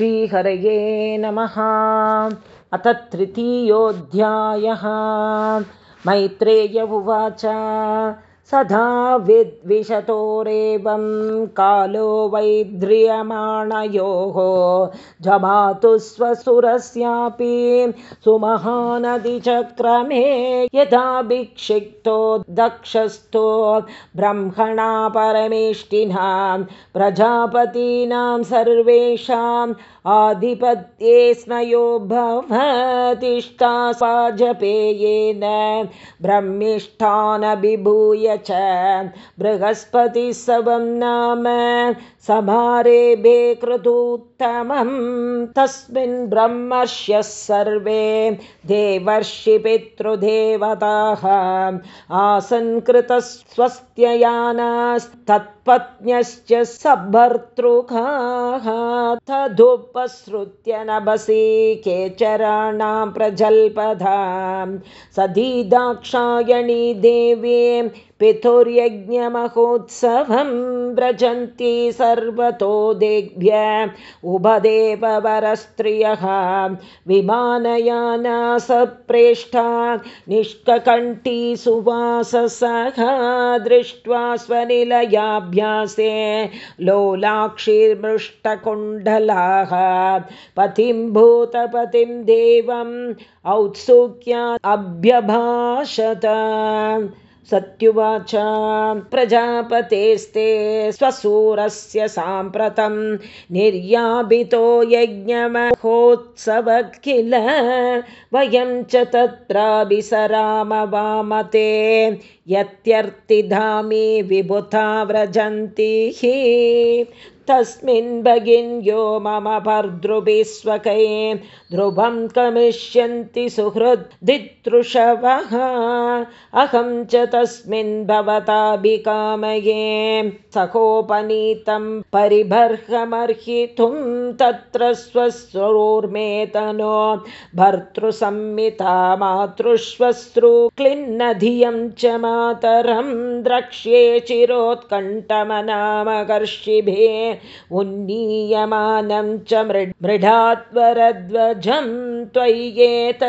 श्रीहरये नमः। अथ तृतीयोऽध्यायः। मैत्रेय उवाच सदा विद्विषतोरेवं कालो वैद्रियमाणयोः जमातु स्वसुरस्यापि सुमहानदिचक्रमे यदा विक्षिप्तो दक्षस्थो ब्रह्मणा परमेष्टिना प्रजापतीनां सर्वेषाम् आधिपत्ये स्मयो भवतिष्ठा स्वाजपेयेन ब्रह्मिष्ठानभिभूय च बृहस्पतिसवं नाम समारेभे कृतोत्तमं तस्मिन् ब्रह्मर्ष्यः सर्वे देवर्षि पितृदेवताः आसन्कृतस्वस्त्ययानास्तत्पत्न्यश्च सभर्तृकाः तदुपसृत्य नभसि केचराणां प्रजल्पधां सधी दाक्षायणी देवी पितुर्यज्ञमहोत्सवं व्रजन्ति सर्वतो देभ्य उभदेवरस्त्रियः विमानयाना सप्रेष्ठा निष्ककण्ठी सुवाससः दृष्ट्वा स्वनिलयाभ्यासे लोलाक्षिर्मृष्टकुण्डलाः। पतिं भूतपतिं देवम् औत्सुक्या अभ्यभाषत सत्युवाच प्रजापतेस्ते स्वसूरस्य साम्प्रतं निर्यापितो यज्ञमहोत्सव किल वयं च तत्राभिसराम वामते यत्यर्तिधामि विभुता व्रजन्ति। हि तस्मिन् भगिन्यो मम भर्दृभिस्वकै ध्रुवं कमिष्यन्ति सुहृद्दितृषवः। अहं च तस्मिन् भवताभिकामये सहोपनीतं परिबर्हमर्हितुं तत्र स्वस्वरोर्मेतनो भर्तृसंमिता मातृश्वश्रु क्लिन्नधियं च मातरं द्रक्ष्ये चिरोत्कण्ठमनामकर्षिभिः उन्नीयमानं च मृढात्वरध्वजं त्वय्येतसाश्चर्यम्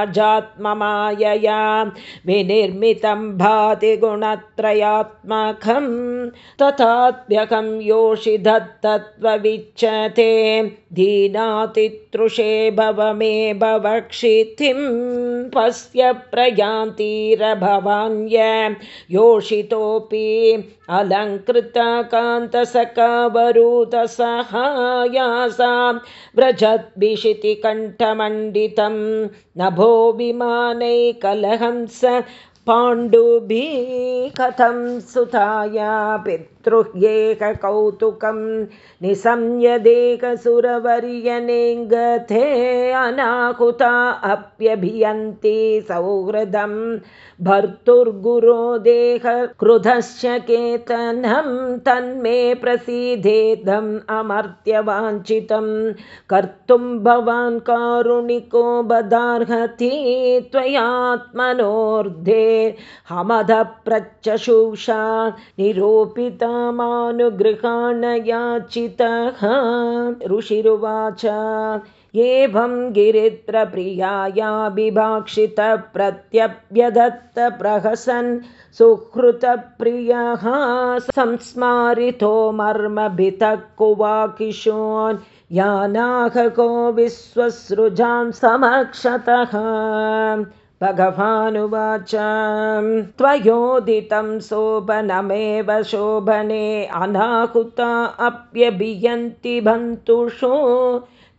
अजात्ममायया विनिर्मितं भाति गुणत्रयात्मकं तथात्म्यकं योषि दत्तत्वविच्यते दीनातितृषे भव मे भवक्षितिं पश्य प्रयान्तिरभवान्य योषितोऽपि अलङ्कृतकान्तसकवरुतसहायासां व्रजद्भिषितिकण्ठमण्डितं नभो विमानैकलहंस पाण्डुभिः कथं सुताया पितृह्येककौतुकं निशम्यदेकसुरवर्यनेङ्गते अनाकुता अप्यभियन्ति सौहृदं भर्तुर्गुरो देहक्रुधश्च केतनं तन्मे प्रसीदेदम् अमर्त्यवाञ्छितं कर्तुं भवान् कारुणिको बदार्हति त्वयात्मनोर्धे हमदप्रच्चशुषा निरूपितमानुगृहाण याचितः ऋषिरुवाच एवं गिरित्रप्रियाया विभाक्षितप्रत्यप्यदत्तप्रहसन् सुहृतप्रियः संस्मारितो मर्मभितः कुवाकिशोन् यानाहको विश्वसृजां समक्षतः भगवानुवाच। त्वयोदितं शोभनमेव शोभने अनाहुता अप्यभियन्ति बन्तुषु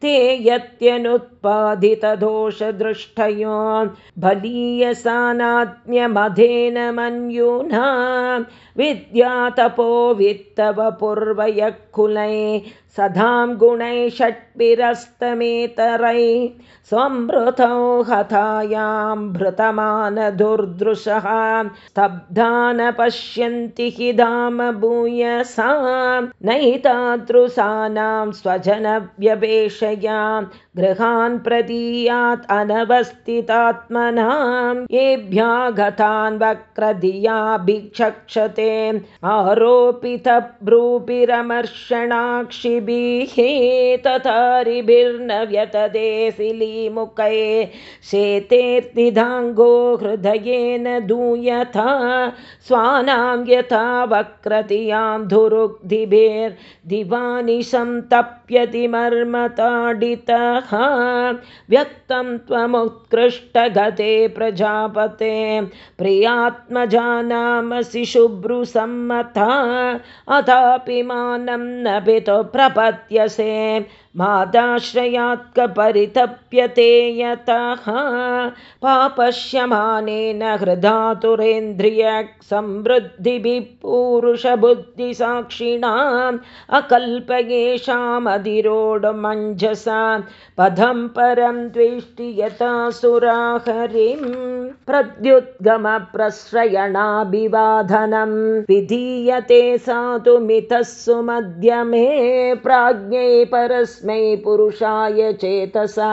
ते यत्यनुत्पादितदोषदृष्टयो बलीयसानात्म्यमधेन मन्युना विद्यातपो वित्तव पूर्वयः कुलै सदां गुणैः षट्भिरस्तमेतरै स्वमृतौ हतायां भृतमानदुर्दृशः स्तब्धा न पश्यन्ति हि धाम भूयसां नैतादृशानां स्वजनव्यपेश गृहान् प्रदीयात् अनवस्थितात्मनां येभ्यागतान् वक्रधियाभिक्षक्षते आरोपितभ्रूपिरमर्षणाक्षिभिः तथारिभिर्न व्यतदे शिलीमुखे शेतेर्निधाङ्गो हृदयेन दूयथा स्वानां यथा वक्रतियां धुरुग्धिभिर्दिवानि सन्तप्यति मर्मताडितः व्यक्तं त्वमुत्कृष्टगते प्रजापते। प्रियात्मजानामसि शुभ्रुसम्मता अथापि मानं न पितु प्रपद्यसे मादाश्रयात्कपरितप्यते यतः पापश्यमानेन हृदातुरेन्द्रियसंवृद्धिभिः पूरुषबुद्धिसाक्षिणाम् अकल्पयेषामधिरोढमञ्जसा पदं परं द्वेष्टि यथा सुराहरिं प्रद्युद्गमप्रश्रयणाभिवादनं विधीयते साधु मितः सुमध्यमे प्राज्ञै परस्मै पुरुषाय चेतसा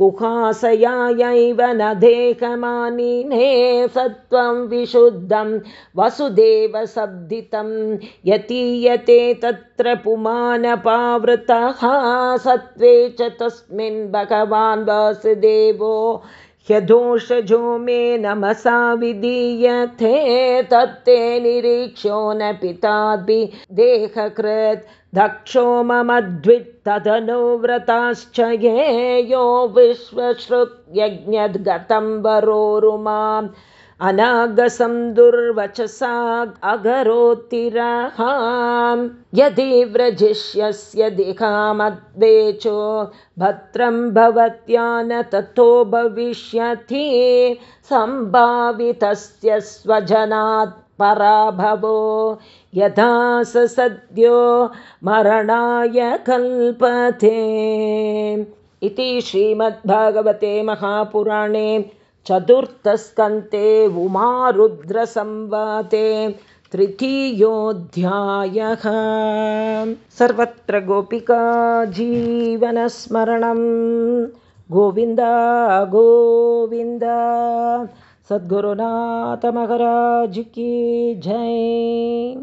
कुहासयायैव न देहमानिने सत्त्वं विशुद्धं वसुदेवसब्दितं यतीयते तत्र पुमानपावृतः सत्त्वे च तस्मिन् भगवान् वासुदेवो ह्यदोषजो मे नमसा विधीयते तत्ते निरीक्षो न पिताभि देहकृत् दक्षो ममद्वित्तदनुव्रताश्च ये यो विश्वश्रुयज्ञद्गतं वरोरुमाम् अनागसं दुर्वचसा अगरोतिरहां यदि व्रजिष्यस्य दिहामद्वेचो भद्रं भवत्या न ततो भविष्यति सम्भावितस्य स्वजनात् पराभवो। यथा स सद्यो मरणाय कल्पते। इति श्रीमद्भागवते महापुराणे चतुर्थस्कन्ते उमारुद्रसंवादे तृतीयोऽध्यायः। सर्वत्र गोपिका जीवनस्मरणं गोविन्द गोविन्द। सद्गुरुनाथमहराज की जय